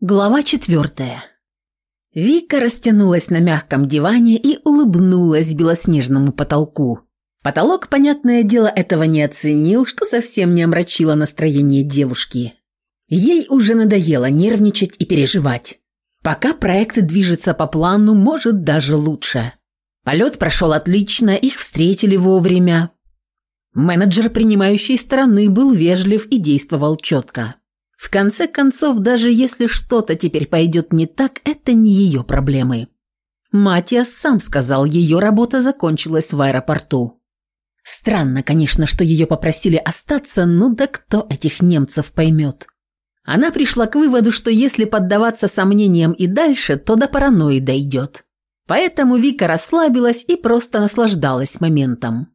Глава четвертая. Вика растянулась на мягком диване и улыбнулась белоснежному потолку. Потолок, понятное дело, этого не оценил, что совсем не омрачило настроение девушки. Ей уже надоело нервничать и переживать. Пока проект движется по плану, может даже лучше. Полет прошел отлично, их встретили вовремя. Менеджер принимающей стороны был вежлив и действовал четко. В конце концов, даже если что-то теперь пойдет не так, это не ее проблемы. Матиас сам сказал, ее работа закончилась в аэропорту. Странно, конечно, что ее попросили остаться, ну да кто этих немцев поймет. Она пришла к выводу, что если поддаваться сомнениям и дальше, то до паранойи дойдет. Поэтому Вика расслабилась и просто наслаждалась моментом.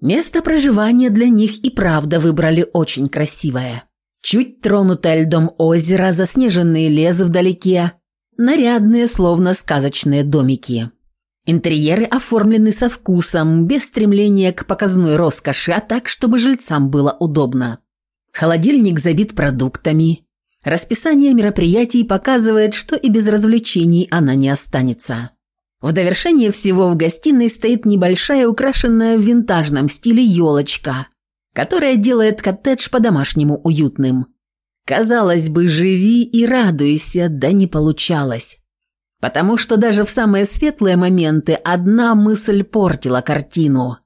Место проживания для них и правда выбрали очень красивое. Чуть тронутое льдом озеро, заснеженные лесы вдалеке, нарядные, словно сказочные домики. Интерьеры оформлены со вкусом, без стремления к показной роскоши, а так, чтобы жильцам было удобно. Холодильник забит продуктами. Расписание мероприятий показывает, что и без развлечений она не останется. В довершение всего в гостиной стоит небольшая, украшенная в винтажном стиле елочка, которая делает коттедж по-домашнему уютным. Казалось бы, живи и радуйся, да не получалось. Потому что даже в самые светлые моменты одна мысль портила картину.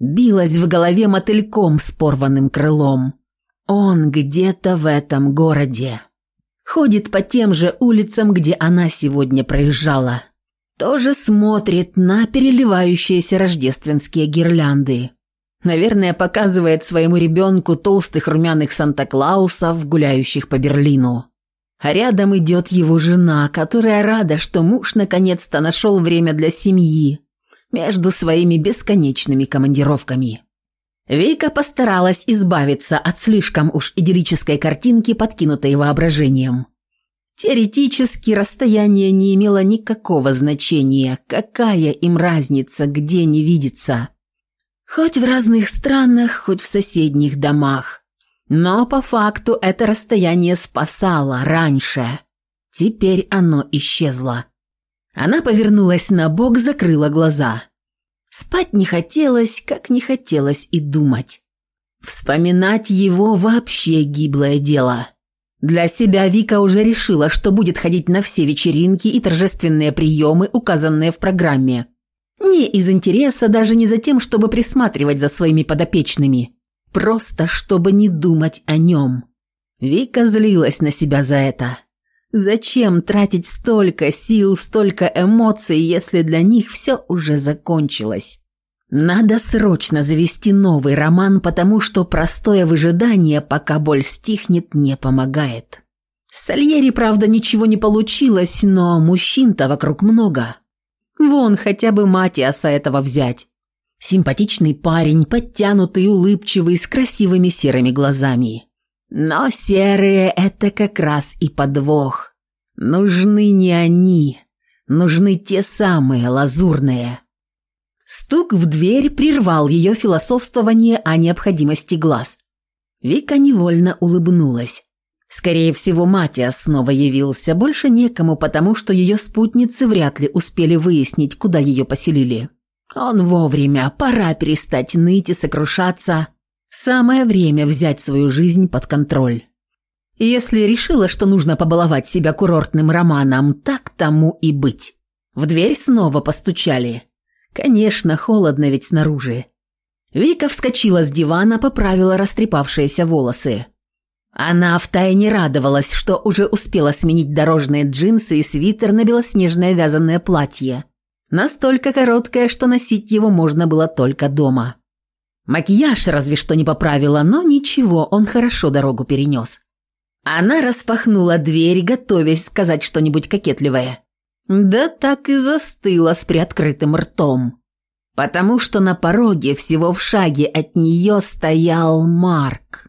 Билась в голове мотыльком с порванным крылом. Он где-то в этом городе. Ходит по тем же улицам, где она сегодня проезжала. Тоже смотрит на переливающиеся рождественские гирлянды. Наверное, показывает своему ребенку толстых румяных Санта-Клаусов, гуляющих по Берлину. А рядом идет его жена, которая рада, что муж наконец-то нашел время для семьи между своими бесконечными командировками. Вика постаралась избавиться от слишком уж идиллической картинки, подкинутой воображением. Теоретически расстояние не имело никакого значения, какая им разница, где не видится – Хоть в разных странах, хоть в соседних домах. Но по факту это расстояние спасало раньше. Теперь оно исчезло. Она повернулась на бок, закрыла глаза. Спать не хотелось, как не хотелось и думать. Вспоминать его вообще гиблое дело. Для себя Вика уже решила, что будет ходить на все вечеринки и торжественные приемы, указанные в программе. Не из интереса, даже не за тем, чтобы присматривать за своими подопечными. Просто чтобы не думать о нем. Вика злилась на себя за это. Зачем тратить столько сил, столько эмоций, если для них все уже закончилось? Надо срочно завести новый роман, потому что простое выжидание, пока боль стихнет, не помогает. С Сальери, правда, ничего не получилось, но мужчин-то вокруг много. Вон хотя бы Матиаса этого взять. Симпатичный парень, подтянутый, улыбчивый, с красивыми серыми глазами. Но серые – это как раз и подвох. Нужны не они, нужны те самые лазурные. Стук в дверь прервал ее философствование о необходимости глаз. Вика невольно улыбнулась. Скорее всего, Матиас снова явился, больше некому, потому что ее спутницы вряд ли успели выяснить, куда ее поселили. Он вовремя, пора перестать ныть и сокрушаться. Самое время взять свою жизнь под контроль. Если решила, что нужно побаловать себя курортным романом, так тому и быть. В дверь снова постучали. Конечно, холодно ведь снаружи. Вика вскочила с дивана, поправила растрепавшиеся волосы. Она втайне радовалась, что уже успела сменить дорожные джинсы и свитер на белоснежное вязаное платье. Настолько короткое, что носить его можно было только дома. Макияж разве что не поправила, но ничего, он хорошо дорогу перенес. Она распахнула дверь, готовясь сказать что-нибудь кокетливое. Да так и застыла с приоткрытым ртом. Потому что на пороге всего в шаге от нее стоял Марк.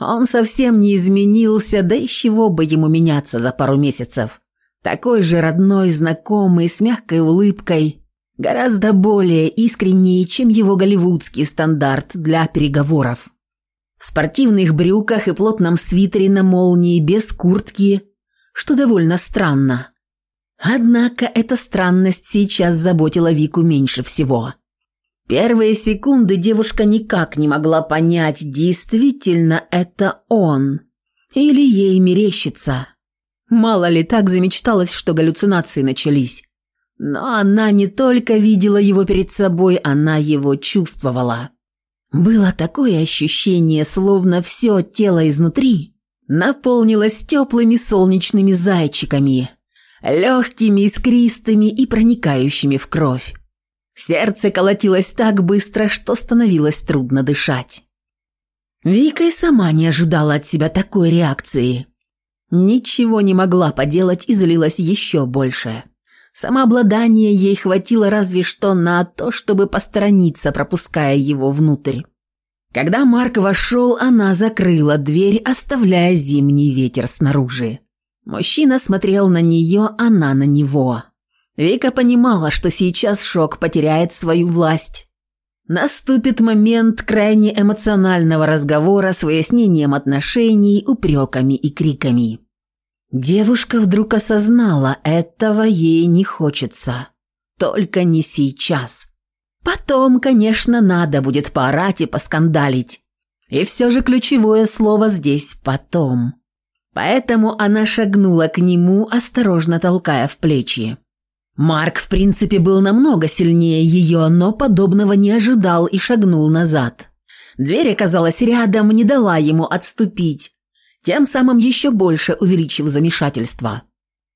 Он совсем не изменился, да из чего бы ему меняться за пару месяцев. Такой же родной, знакомый, с мягкой улыбкой, гораздо более искренний, чем его голливудский стандарт для переговоров. В спортивных брюках и плотном свитере на молнии, без куртки, что довольно странно. Однако эта странность сейчас заботила Вику меньше всего. Первые секунды девушка никак не могла понять, действительно это он или ей мерещится. Мало ли так замечталась, что галлюцинации начались. Но она не только видела его перед собой, она его чувствовала. Было такое ощущение, словно все тело изнутри наполнилось теплыми солнечными зайчиками, легкими, искристыми и проникающими в кровь. Сердце колотилось так быстро, что становилось трудно дышать. Вика и сама не ожидала от себя такой реакции. Ничего не могла поделать и злилась еще больше. Самообладания ей хватило разве что на то, чтобы посторониться, пропуская его внутрь. Когда Марк вошел, она закрыла дверь, оставляя зимний ветер снаружи. Мужчина смотрел на нее, она на него. Вика понимала, что сейчас шок потеряет свою власть. Наступит момент крайне эмоционального разговора с выяснением отношений, упреками и криками. Девушка вдруг осознала, этого ей не хочется. Только не сейчас. Потом, конечно, надо будет поорать и поскандалить. И все же ключевое слово здесь «потом». Поэтому она шагнула к нему, осторожно толкая в плечи. Марк, в принципе, был намного сильнее ее, но подобного не ожидал и шагнул назад. Дверь оказалась рядом, не дала ему отступить, тем самым еще больше увеличив замешательство.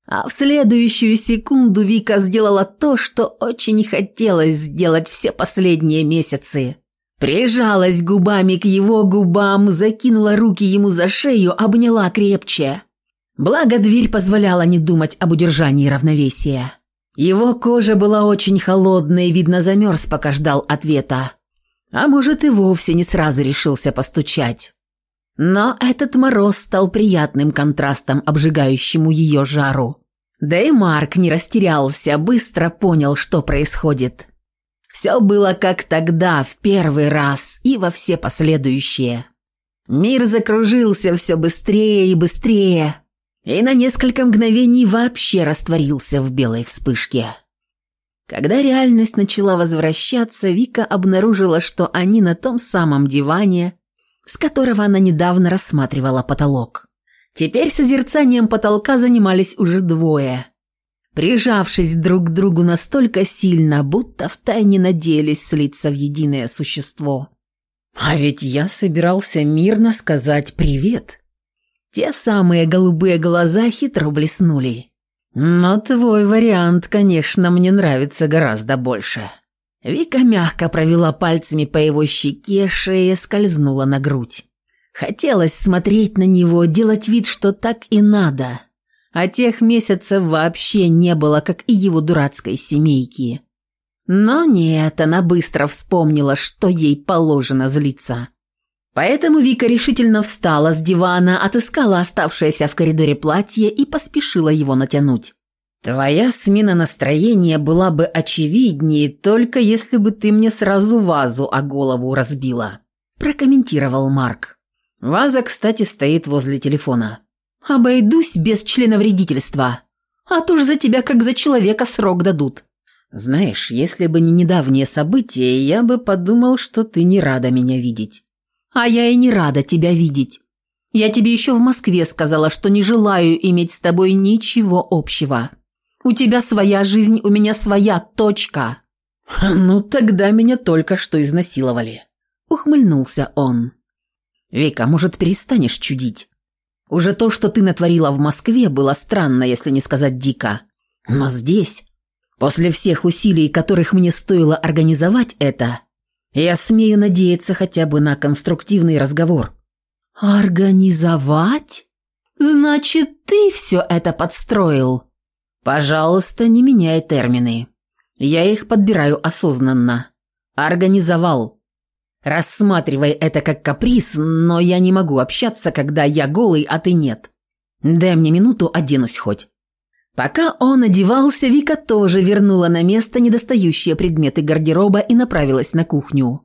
А в следующую секунду Вика сделала то, что очень хотелось сделать все последние месяцы. Прижалась губами к его губам, закинула руки ему за шею, обняла крепче. Благо, дверь позволяла не думать об удержании равновесия. Его кожа была очень холодной, видно, замерз, пока ждал ответа. А может, и вовсе не сразу решился постучать. Но этот мороз стал приятным контрастом, обжигающему ее жару. Да и Марк не растерялся, быстро понял, что происходит. Все было как тогда, в первый раз и во все последующие. Мир закружился все быстрее и быстрее, и на несколько мгновений вообще растворился в белой вспышке. Когда реальность начала возвращаться, Вика обнаружила, что они на том самом диване, с которого она недавно рассматривала потолок. Теперь созерцанием потолка занимались уже двое, прижавшись друг к другу настолько сильно, будто втайне надеялись слиться в единое существо. А ведь я собирался мирно сказать «привет». Те самые голубые глаза хитро блеснули. Но твой вариант, конечно, мне нравится гораздо больше. Вика мягко провела пальцами по его щеке, шея скользнула на грудь. Хотелось смотреть на него, делать вид, что так и надо. А тех месяцев вообще не было, как и его дурацкой семейки. Но нет, она быстро вспомнила, что ей положено злиться. Поэтому Вика решительно встала с дивана, отыскала оставшееся в коридоре платье и поспешила его натянуть. «Твоя смена настроения была бы очевиднее, только если бы ты мне сразу вазу о голову разбила», – прокомментировал Марк. Ваза, кстати, стоит возле телефона. «Обойдусь без члена вредительства, а то ж за тебя как за человека срок дадут». «Знаешь, если бы не недавнее событие, я бы подумал, что ты не рада меня видеть». «А я и не рада тебя видеть. Я тебе еще в Москве сказала, что не желаю иметь с тобой ничего общего». У тебя своя жизнь, у меня своя точка». «Ну, тогда меня только что изнасиловали», — ухмыльнулся он. «Вика, может, перестанешь чудить? Уже то, что ты натворила в Москве, было странно, если не сказать дико. Но здесь, после всех усилий, которых мне стоило организовать это, я смею надеяться хотя бы на конструктивный разговор». «Организовать? Значит, ты все это подстроил?» Пожалуйста, не меняй термины. Я их подбираю осознанно. Организовал. Рассматривай это как каприз, но я не могу общаться, когда я голый, а ты нет. Дай мне минуту, оденусь хоть. Пока он одевался, Вика тоже вернула на место недостающие предметы гардероба и направилась на кухню.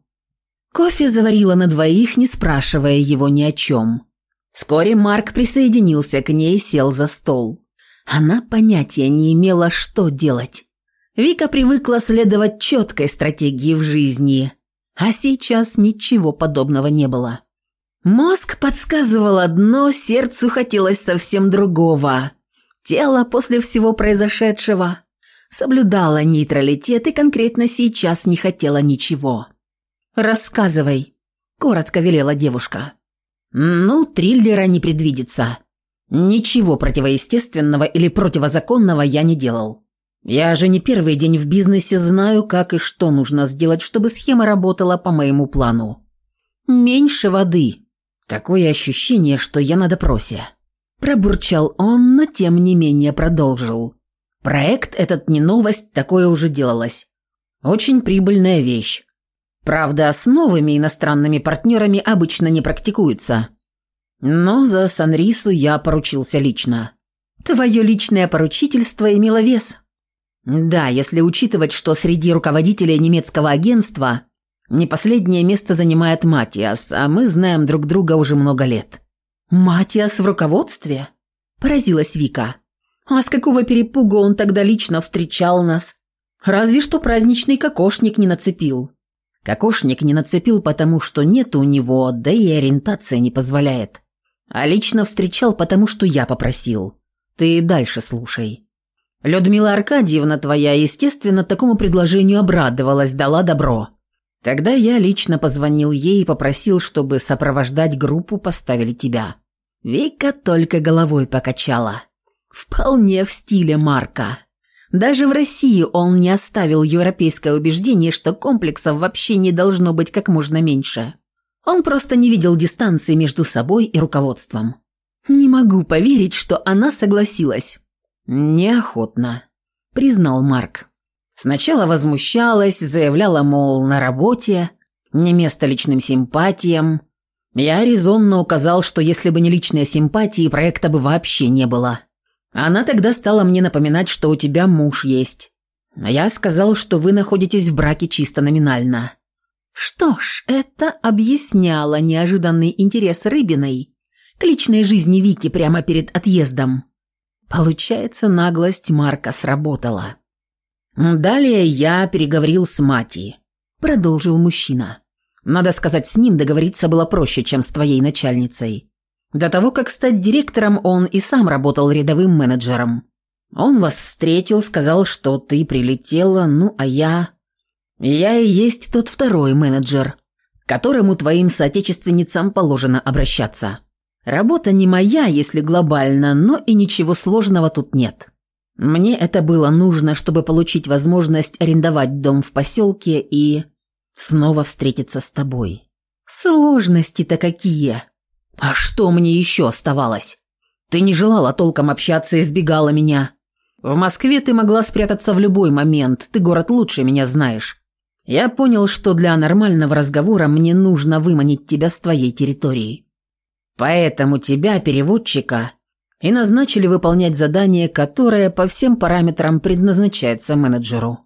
Кофе заварила на двоих, не спрашивая его ни о чем. Вскоре Марк присоединился к ней и сел за стол. Она понятия не имела, что делать. Вика привыкла следовать четкой стратегии в жизни, а сейчас ничего подобного не было. Мозг подсказывал одно, сердцу хотелось совсем другого. Тело после всего произошедшего соблюдало нейтралитет и конкретно сейчас не хотело ничего. «Рассказывай», – коротко велела девушка. «Ну, триллера не предвидится. Ничего противоестественного или противозаконного я не делал. Я же не первый день в бизнесе знаю, как и что нужно сделать, чтобы схема работала по моему плану. Меньше воды. Такое ощущение, что я на допросе. Пробурчал он, но тем не менее продолжил. Проект этот не новость, такое уже делалось. Очень прибыльная вещь. Правда, с новыми иностранными партнерами обычно не практикуется. Но за Санрису я поручился лично. Твое личное поручительство имело вес. Да, если учитывать, что среди руководителей немецкого агентства не последнее место занимает Матиас, а мы знаем друг друга уже много лет. Матиас в руководстве? Поразилась Вика. А с какого перепуга он тогда лично встречал нас? Разве что праздничный кокошник не нацепил. Кокошник не нацепил, потому что нет у него, да и ориентация не позволяет. А лично встречал, потому что я попросил. Ты дальше слушай. Людмила Аркадьевна твоя, естественно, такому предложению обрадовалась, дала добро. Тогда я лично позвонил ей и попросил, чтобы сопровождать группу поставили тебя. Вика только головой покачала. Вполне в стиле Марка. Даже в России он не оставил европейское убеждение, что комплексов вообще не должно быть как можно меньше. Он просто не видел дистанции между собой и руководством. Не могу поверить, что она согласилась. Неохотно, признал Марк. Сначала возмущалась, заявляла, мол, на работе, не место личным симпатиям. Я резонно указал, что если бы не личные симпатии, проекта бы вообще не было. Она тогда стала мне напоминать, что у тебя муж есть. Я сказал, что вы находитесь в браке чисто номинально. Что ж, это объясняло неожиданный интерес Рыбиной к личной жизни Вики прямо перед отъездом. Получается, наглость Марка сработала. Далее я переговорил с Мати, продолжил мужчина. Надо сказать, с ним договориться было проще, чем с твоей начальницей. До того, как стать директором, он и сам работал рядовым менеджером. Он вас встретил, сказал, что ты прилетела, ну а я... Я и есть тот второй менеджер, к которому твоим соотечественницам положено обращаться. Работа не моя, если глобально, но и ничего сложного тут нет. Мне это было нужно, чтобы получить возможность арендовать дом в поселке и снова встретиться с тобой. Сложности-то какие? А что мне еще оставалось? Ты не желала толком общаться и избегала меня. В Москве ты могла спрятаться в любой момент, ты город лучше меня знаешь. Я понял, что для нормального разговора мне нужно выманить тебя с твоей территории. Поэтому тебя, переводчика, и назначили выполнять задание, которое по всем параметрам предназначается менеджеру.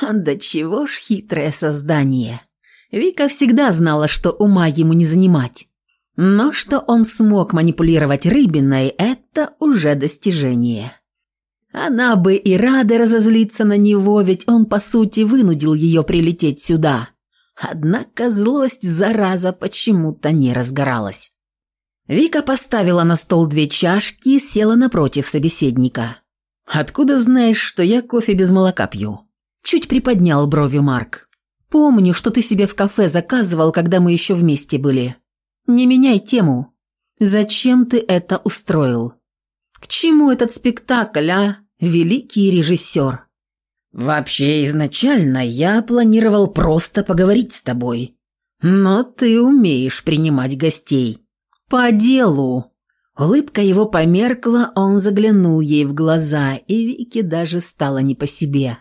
Да чего ж хитрое создание. Вика всегда знала, что ума ему не занимать. Но что он смог манипулировать Рыбиной, это уже достижение. Она бы и рада разозлиться на него, ведь он, по сути, вынудил ее прилететь сюда. Однако злость, зараза, почему-то не разгоралась. Вика поставила на стол две чашки и села напротив собеседника. «Откуда знаешь, что я кофе без молока пью?» Чуть приподнял брови Марк. «Помню, что ты себе в кафе заказывал, когда мы еще вместе были. Не меняй тему. Зачем ты это устроил? К чему этот спектакль, а, великий режиссер? Вообще, изначально я планировал просто поговорить с тобой. Но ты умеешь принимать гостей. По делу. Улыбка его померкла, он заглянул ей в глаза, и Вике даже стало не по себе.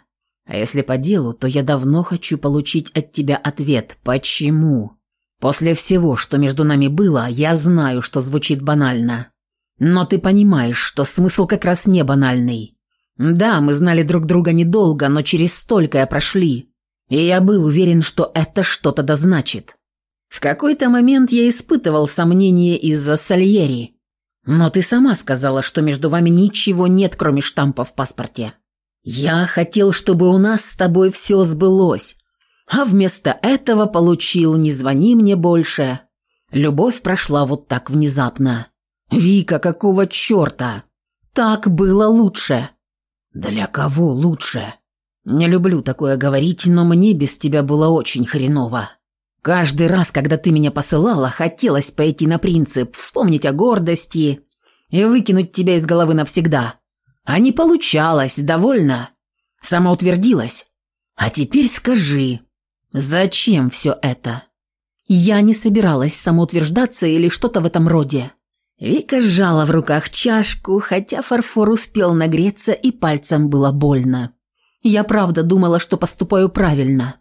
А если по делу, то я давно хочу получить от тебя ответ «Почему?». После всего, что между нами было, я знаю, что звучит банально. Но ты понимаешь, что смысл как раз не банальный. Да, мы знали друг друга недолго, но через столько я прошли. И я был уверен, что это что-то да значит. В какой-то момент я испытывал сомнения из-за Сальери. Но ты сама сказала, что между вами ничего нет, кроме штампа в паспорте. Я хотел, чтобы у нас с тобой все сбылось, а вместо этого получил «не звони мне больше». Любовь прошла вот так внезапно. «Вика, какого черта? Так было лучше». «Для кого лучше?» «Не люблю такое говорить, но мне без тебя было очень хреново. Каждый раз, когда ты меня посылала, хотелось пойти на принцип, вспомнить о гордости и выкинуть тебя из головы навсегда. А не получалось, довольно. Самоутвердилась. А теперь скажи, зачем все это? Я не собиралась самоутверждаться или что-то в этом роде. Вика сжала в руках чашку, хотя фарфор успел нагреться и пальцем было больно. Я правда думала, что поступаю правильно.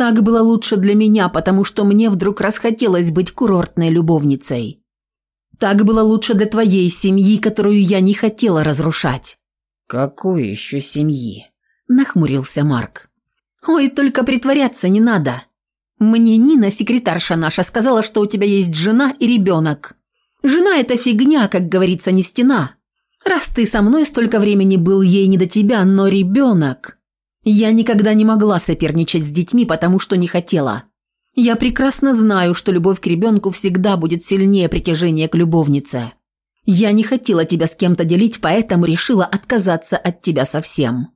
Так было лучше для меня, потому что мне вдруг расхотелось быть курортной любовницей. Так было лучше для твоей семьи, которую я не хотела разрушать. «Какой еще семьи?» – нахмурился Марк. «Ой, только притворяться не надо. Мне Нина, секретарша наша, сказала, что у тебя есть жена и ребенок. Жена – это фигня, как говорится, не стена. Раз ты со мной столько времени был, ей не до тебя, но ребенок... Я никогда не могла соперничать с детьми, потому что не хотела. Я прекрасно знаю, что любовь к ребенку всегда будет сильнее притяжения к любовнице. Я не хотела тебя с кем-то делить, поэтому решила отказаться от тебя совсем».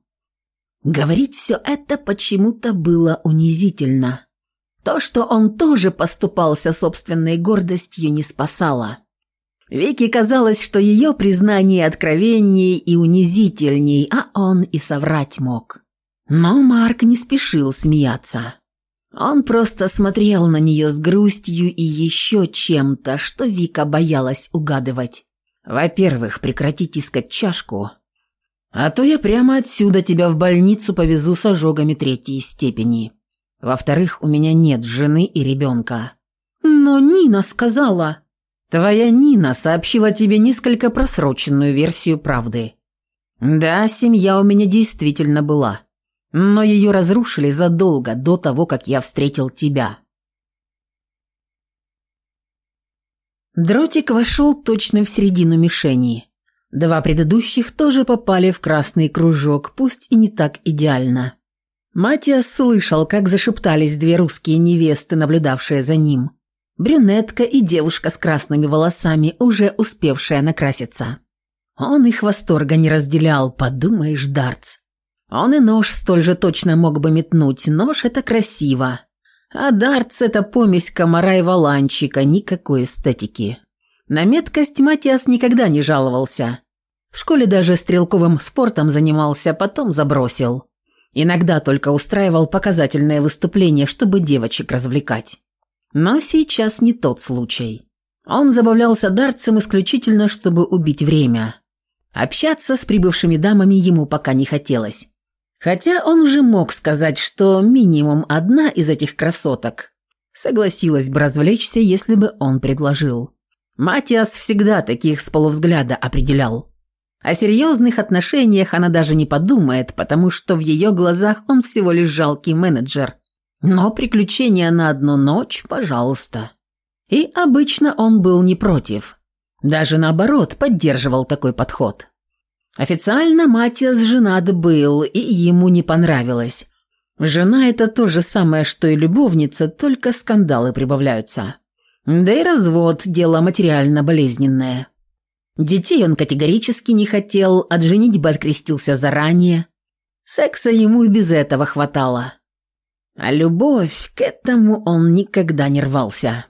Говорить все это почему-то было унизительно. То, что он тоже поступался собственной гордостью, не спасало. Вике казалось, что ее признание откровеннее и унизительней, а он и соврать мог. Но Марк не спешил смеяться. Он просто смотрел на нее с грустью и еще чем-то, что Вика боялась угадывать. Во-первых, прекратить искать чашку, а то я прямо отсюда тебя в больницу повезу с ожогами третьей степени. Во-вторых, у меня нет жены и ребенка. Но Нина сказала... Твоя Нина сообщила тебе несколько просроченную версию правды. Да, семья у меня действительно была, но ее разрушили задолго до того, как я встретил тебя. Дротик вошел точно в середину мишени. Два предыдущих тоже попали в красный кружок, пусть и не так идеально. Матиас слышал, как зашептались две русские невесты, наблюдавшие за ним. Брюнетка и девушка с красными волосами, уже успевшая накраситься. Он их восторга не разделял, подумаешь, дартс. Он и нож столь же точно мог бы метнуть, нож это красиво. А дартс – это помесь комара и валанчика, никакой эстетики. На меткость Матиас никогда не жаловался. В школе даже стрелковым спортом занимался, потом забросил. Иногда только устраивал показательные выступления, чтобы девочек развлекать. Но сейчас не тот случай. Он забавлялся дартсом исключительно, чтобы убить время. Общаться с прибывшими дамами ему пока не хотелось. Хотя он уже мог сказать, что минимум одна из этих красоток согласилась бы развлечься, если бы он предложил. Матиас всегда таких с полувзгляда определял. О серьезных отношениях она даже не подумает, потому что в ее глазах он всего лишь жалкий менеджер. Но приключения на одну ночь, пожалуйста. И обычно он был не против. Даже наоборот, поддерживал такой подход. Официально Матиас женат был, и ему не понравилось. Жена – это то же самое, что и любовница, только скандалы прибавляются. Да и развод – дело материально болезненное. Детей он категорически не хотел, от женитьбы открестился заранее. Секса ему и без этого хватало. А любовь, к этому он никогда не рвался.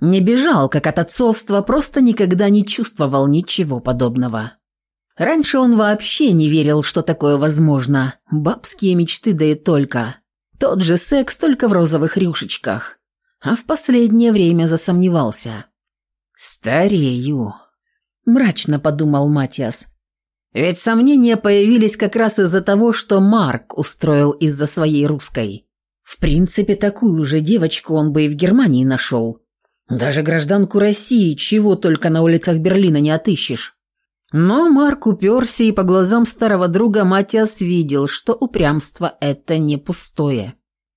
Не бежал, как от отцовства, просто никогда не чувствовал ничего подобного. Раньше он вообще не верил, что такое возможно. Бабские мечты, да и только. Тот же секс, только в розовых рюшечках. А в последнее время засомневался. «Старею», – мрачно подумал Матиас. Ведь сомнения появились как раз из-за того, что Марк устроил из-за своей русской. В принципе, такую же девочку он бы и в Германии нашел. Даже гражданку России, чего только на улицах Берлина не отыщешь. Но Марк уперся, и по глазам старого друга Матиас видел, что упрямство – это не пустое.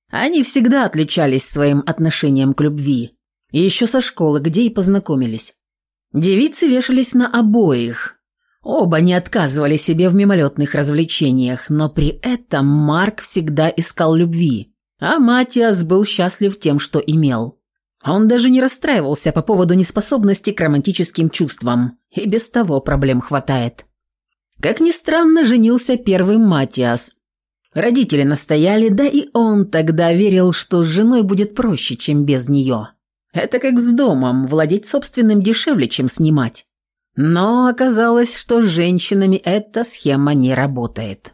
Они всегда отличались своим отношением к любви. Еще со школы, где и познакомились. Девицы вешались на обоих. Оба не отказывали себе в мимолетных развлечениях, но при этом Марк всегда искал любви, а Матиас был счастлив тем, что имел. Он даже не расстраивался по поводу неспособности к романтическим чувствам, и без того проблем хватает. Как ни странно, женился первым Матиас. Родители настояли, да и он тогда верил, что с женой будет проще, чем без нее. Это как с домом, владеть собственным дешевле, чем снимать. Но оказалось, что с женщинами эта схема не работает.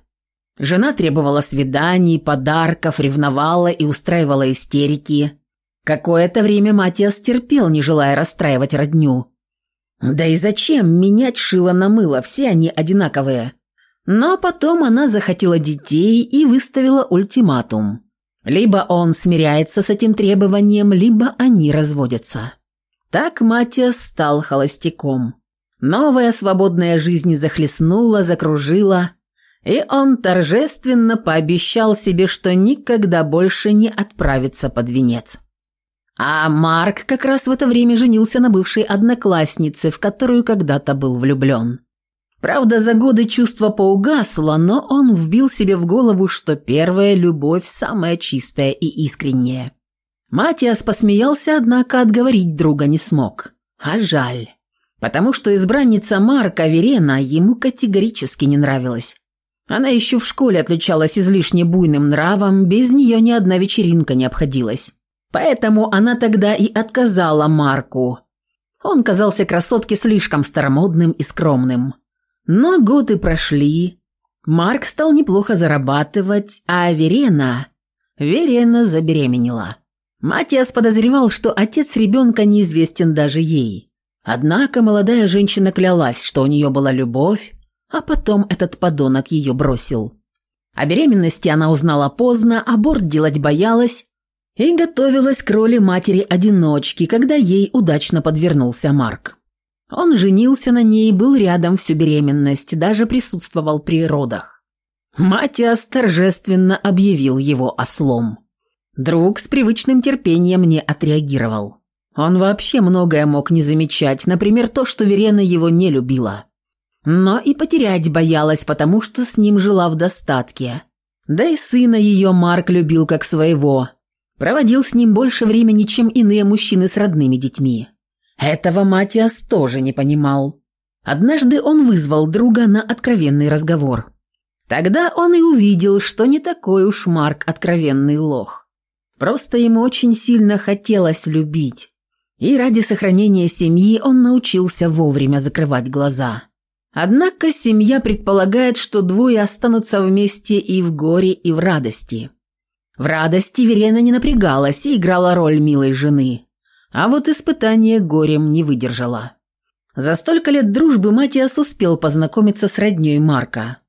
Жена требовала свиданий, подарков, ревновала и устраивала истерики. Какое-то время Матиас терпел, не желая расстраивать родню. Да и зачем менять шило на мыло, все они одинаковые. Но потом она захотела детей и выставила ультиматум. Либо он смиряется с этим требованием, либо они разводятся. Так Матиас стал холостяком. Новая свободная жизнь захлестнула, закружила, и он торжественно пообещал себе, что никогда больше не отправится под венец. А Марк как раз в это время женился на бывшей однокласснице, в которую когда-то был влюблен. Правда, за годы чувство поугасло, но он вбил себе в голову, что первая любовь самая чистая и искренняя. Матиас посмеялся, однако отговорить друга не смог. А жаль. Потому что избранница Марка Верена ему категорически не нравилась. Она еще в школе отличалась излишне буйным нравом, без нее ни одна вечеринка не обходилась. Поэтому она тогда и отказала Марку. Он казался красотке слишком старомодным и скромным. Но годы прошли. Марк стал неплохо зарабатывать, а Верена... Верена забеременела. Матиас подозревал, что отец ребенка неизвестен даже ей. Однако молодая женщина клялась, что у нее была любовь, а потом этот подонок ее бросил. О беременности она узнала поздно, аборт делать боялась и готовилась к роли матери-одиночки, когда ей удачно подвернулся Марк. Он женился на ней, был рядом всю беременность, даже присутствовал при родах. Матиас торжественно объявил его ослом. Друг с привычным терпением не отреагировал. Он вообще многое мог не замечать, например, то, что Верена его не любила. Но и потерять боялась, потому что с ним жила в достатке. Да и сына ее Марк любил как своего. Проводил с ним больше времени, чем иные мужчины с родными детьми. Этого Матиас тоже не понимал. Однажды он вызвал друга на откровенный разговор. Тогда он и увидел, что не такой уж Марк откровенный лох. Просто ему очень сильно хотелось любить. И ради сохранения семьи он научился вовремя закрывать глаза. Однако семья предполагает, что двое останутся вместе и в горе, и в радости. В радости Верена не напрягалась и играла роль милой жены. А вот испытание горем не выдержала. За столько лет дружбы Матиас успел познакомиться с роднёй Марка.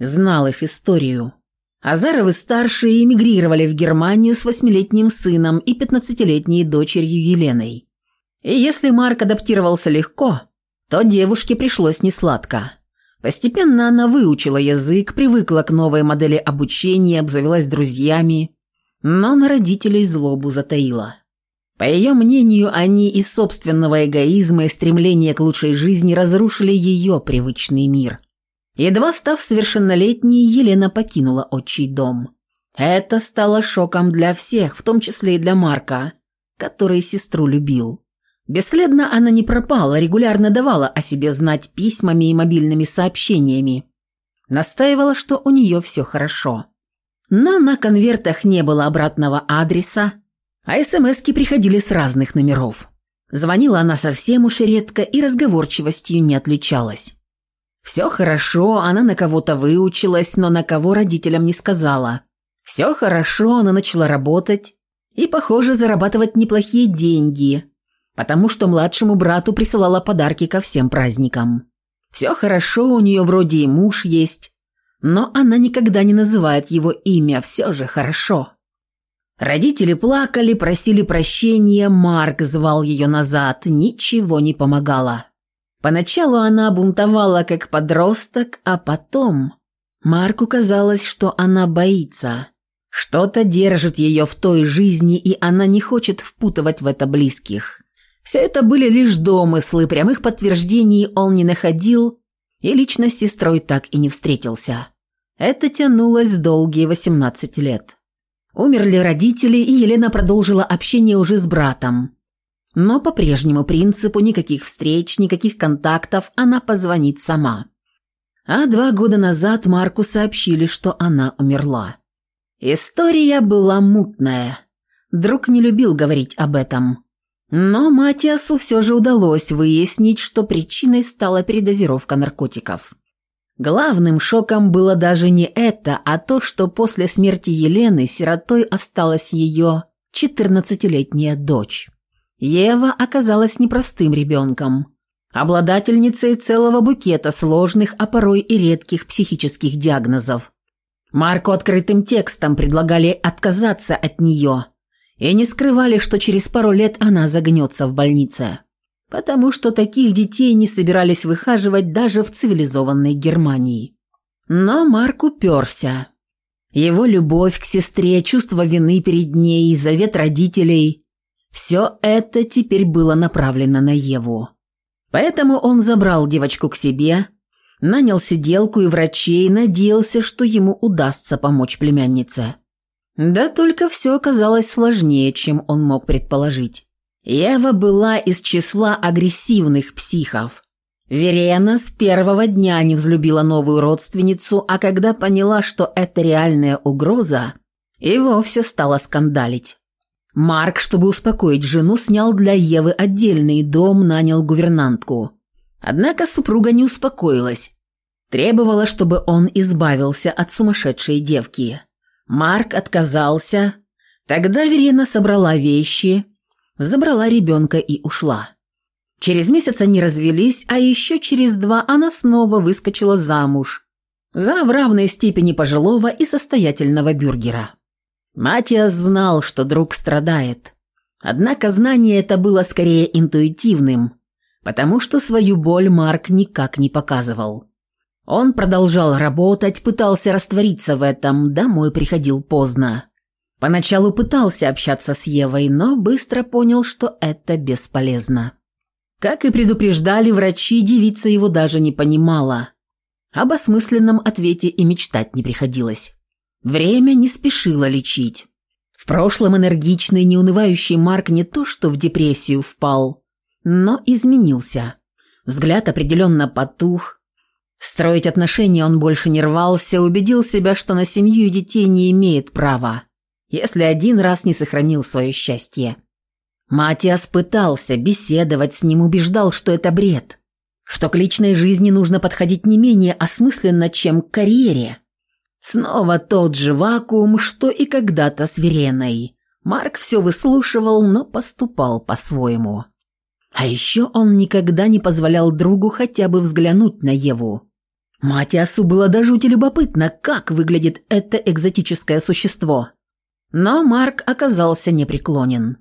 Знал их историю. Азаровы-старшие эмигрировали в Германию с восьмилетним сыном и пятнадцатилетней дочерью Еленой. И если Марк адаптировался легко, то девушке пришлось несладко. Постепенно она выучила язык, привыкла к новой модели обучения, обзавелась друзьями, но на родителей злобу затаила. По ее мнению, они из собственного эгоизма и стремления к лучшей жизни разрушили ее привычный мир. Едва став совершеннолетней, Елена покинула отчий дом. Это стало шоком для всех, в том числе и для Марка, который сестру любил. Бесследно она не пропала, регулярно давала о себе знать письмами и мобильными сообщениями. Настаивала, что у нее все хорошо. Но на конвертах не было обратного адреса, а СМСки приходили с разных номеров. Звонила она совсем уж редко и разговорчивостью не отличалась. Все хорошо, она на кого-то выучилась, но на кого родителям не сказала. Все хорошо, она начала работать и, похоже, зарабатывать неплохие деньги, потому что младшему брату присылала подарки ко всем праздникам. Все хорошо, у нее вроде и муж есть, но она никогда не называет его имя, все же хорошо. Родители плакали, просили прощения, Марк звал ее назад, ничего не помогало. Поначалу она бунтовала как подросток, а потом... Марку казалось, что она боится, Что-то держит ее в той жизни, и она не хочет впутывать в это близких. Все это были лишь домыслы, прямых подтверждений он не находил и лично с сестрой так и не встретился. Это тянулось долгие 18 лет. Умерли родители, и Елена продолжила общение уже с братом. Но по прежнему принципу никаких встреч, никаких контактов она позвонит сама. А два года назад Марку сообщили, что она умерла. История была мутная. Друг не любил говорить об этом. Но Матиасу все же удалось выяснить, что причиной стала передозировка наркотиков. Главным шоком было даже не это, а то, что после смерти Елены сиротой осталась ее 14-летняя дочь. Ева оказалась непростым ребенком, обладательницей целого букета сложных, а порой и редких психических диагнозов. Марку открытым текстом предлагали отказаться от нее и не скрывали, что через пару лет она загнется в больнице, потому что таких детей не собирались выхаживать даже в цивилизованной Германии. Но Марк уперся. Его любовь к сестре, чувство вины перед ней, завет родителей – все это теперь было направлено на Еву. Поэтому он забрал девочку к себе, нанял сиделку и врачей, надеялся, что ему удастся помочь племяннице. Да только все оказалось сложнее, чем он мог предположить. Ева была из числа агрессивных психов. Верена с первого дня не взлюбила новую родственницу, а когда поняла, что это реальная угроза, и вовсе стала скандалить. Марк, чтобы успокоить жену, снял для Евы отдельный дом, нанял гувернантку. Однако супруга не успокоилась. Требовала, чтобы он избавился от сумасшедшей девки. Марк отказался. Тогда Верена собрала вещи, забрала ребенка и ушла. Через месяц они развелись, а еще через два она снова выскочила замуж за в равной степени пожилого и состоятельного бюргера. Матиас знал, что друг страдает. Однако знание это было скорее интуитивным, потому что свою боль Марк никак не показывал. Он продолжал работать, пытался раствориться в этом, домой приходил поздно. Поначалу пытался общаться с Евой, но быстро понял, что это бесполезно. Как и предупреждали врачи, девица его даже не понимала. Об осмысленном ответе и мечтать не приходилось. Время не спешило лечить. В прошлом энергичный, неунывающий Марк не то что в депрессию впал, но изменился. Взгляд определенно потух. Строить отношения он больше не рвался, убедил себя, что на семью и детей не имеет права, если один раз не сохранил свое счастье. Матиас пытался беседовать с ним, убеждал, что это бред, что к личной жизни нужно подходить не менее осмысленно, чем к карьере – Снова тот же вакуум, что и когда-то с Вереной. Марк все выслушивал, но поступал по-своему. А еще он никогда не позволял другу хотя бы взглянуть на Еву. Матиасу было до жути любопытно, как выглядит это экзотическое существо. Но Марк оказался непреклонен.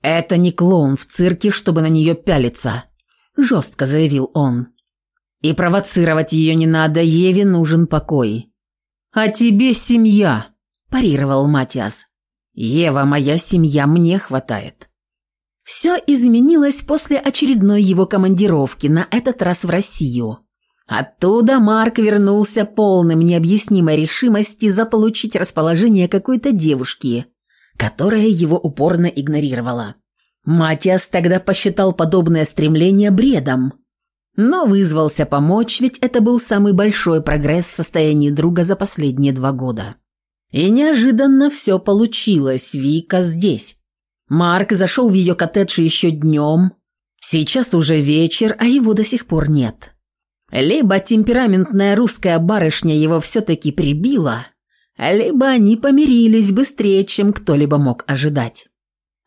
«Это не клоун в цирке, чтобы на нее пялиться», – жестко заявил он. «И провоцировать ее не надо, Еве нужен покой. «А тебе семья», – парировал Матиас. «Ева, моя семья, мне хватает». Все изменилось после очередной его командировки, на этот раз в Россию. Оттуда Марк вернулся полным необъяснимой решимости заполучить расположение какой-то девушки, которая его упорно игнорировала. Матиас тогда посчитал подобное стремление бредом, но вызвался помочь, ведь это был самый большой прогресс в состоянии друга за последние два года. И неожиданно все получилось, Вика здесь. Марк зашел в ее коттедж еще днем. Сейчас уже вечер, а его до сих пор нет. Либо темпераментная русская барышня его все-таки прибила, либо они помирились быстрее, чем кто-либо мог ожидать.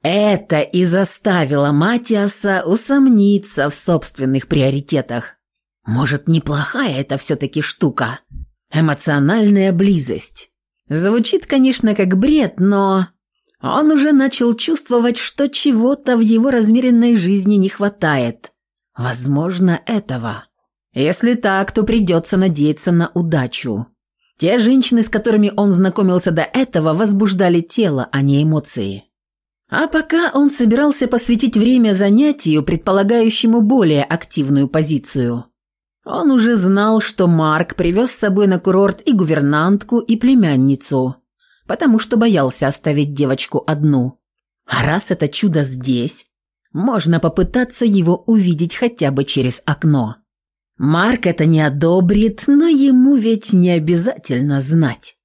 Это и заставило Матиаса усомниться в собственных приоритетах. Может, неплохая это все-таки штука? Эмоциональная близость. Звучит, конечно, как бред, но... Он уже начал чувствовать, что чего-то в его размеренной жизни не хватает. Возможно, этого. Если так, то придется надеяться на удачу. Те женщины, с которыми он знакомился до этого, возбуждали тело, а не эмоции. А пока он собирался посвятить время занятию, предполагающему более активную позицию. Он уже знал, что Марк привез с собой на курорт и гувернантку, и племянницу, потому что боялся оставить девочку одну. А раз это чудо здесь, можно попытаться его увидеть хотя бы через окно. Марк это не одобрит, но ему ведь не обязательно знать.